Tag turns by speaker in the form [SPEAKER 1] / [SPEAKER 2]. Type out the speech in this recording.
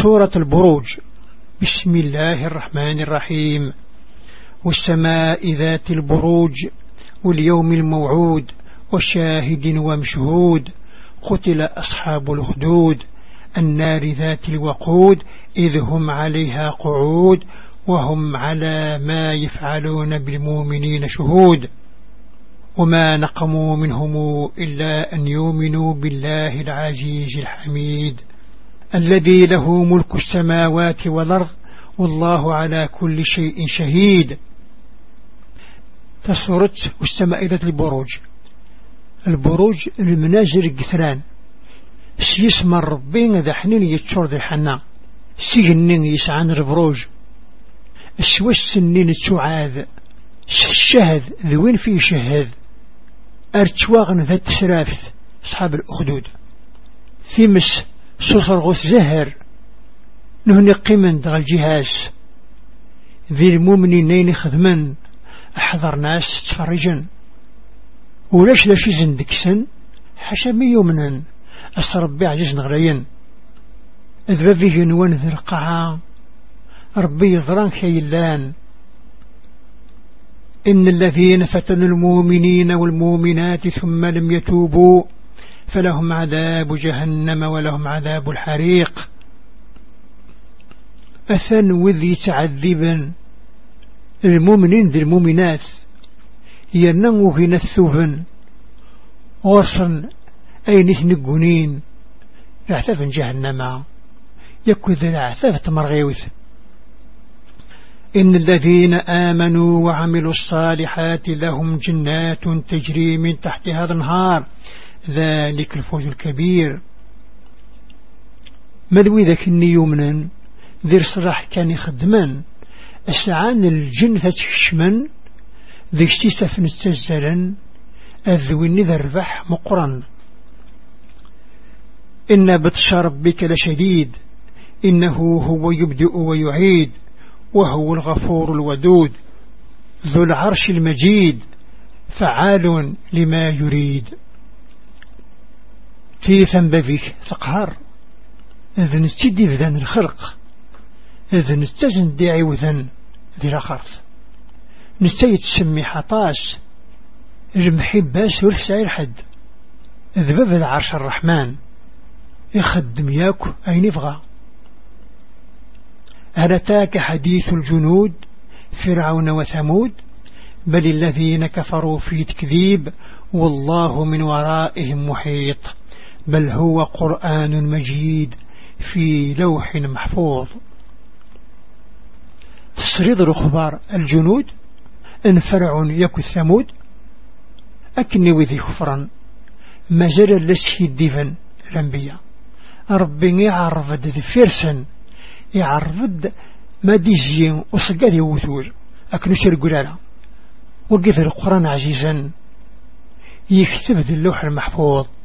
[SPEAKER 1] سورة البروج بسم الله الرحمن الرحيم والسماء ذات البروج واليوم الموعود وشاهد ومشهود قتل أصحاب الخدود النار ذات الوقود إذ هم عليها قعود وهم على ما يفعلون بالمؤمنين شهود وما نقموا منهم إلا أن يؤمنوا بالله العزيز الحميد الذي له ملك السماوات والأرض والله على كل شيء شهيد تصورت والسماء ذات البروج البروج المنازل القثران سيسمى الربين ذا حنين يتشور ذا حنا سيهنين يسعان البروج سوى السنين التعاذ الشهد ذوين فيه شهد ارتواغن ذا التسرافث أصحاب الأخدود ثمس سوسر غوث زهر نهن قيمن دغ الجهاز ذي المؤمنين خدمن أحضر ناس تفرجن ولاش لاشي شي زندكسن حشمي يمنن أسربي عجز نغرين إذ في جنوان ذي القاعة ربي يضران خيلان إن الذين فتنوا المؤمنين والمؤمنات ثم لم يتوبوا فلهم عذاب جهنم ولهم عذاب الحريق أثن وذي تعذبا المؤمنين ذي المؤمنات ينمو في نثوبا أي أين نقنين العثاف جهنم يكوذ العثاف تمرغيوث إن الذين آمنوا وعملوا الصالحات لهم جنات تجري من تحتها الانهار ذلك الفوز الكبير مذوي ذاك يمنا ذير صلاح كان يخدمان أسعان الجن فتشمن ذي اشتسف نستزلا أذوين ذا ربح مقرن إن بطش ربك لشديد إنه هو يبدئ ويعيد وهو الغفور الودود ذو العرش المجيد فعال لما يريد في بابك ثقهر إذن نستدي بذن الخلق إذن نستجن ديعي وذن ذي الأخرث نستيت شمي حطاش جمحي باش ورث سعير حد ذباب عرش الرحمن يخدم ياكو أين يبغى هل أتاك حديث الجنود فرعون وثمود بل الذين كفروا في تكذيب والله من ورائهم محيط بل هو قرآن مجيد في لوح محفوظ سرد رخبار الجنود إن فرع يكو الثمود أكني وذي ما مازال لسه الدفن الأنبياء ربي يعرف ذي فرسا يعرف ما ديزين وصقاذي وثور أكنو شرقلالا وقف القرآن عزيزا يكتب ذي اللوح المحفوظ